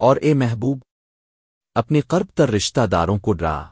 اور اے محبوب اپنے قرب تر رشتہ داروں کو ڈرا۔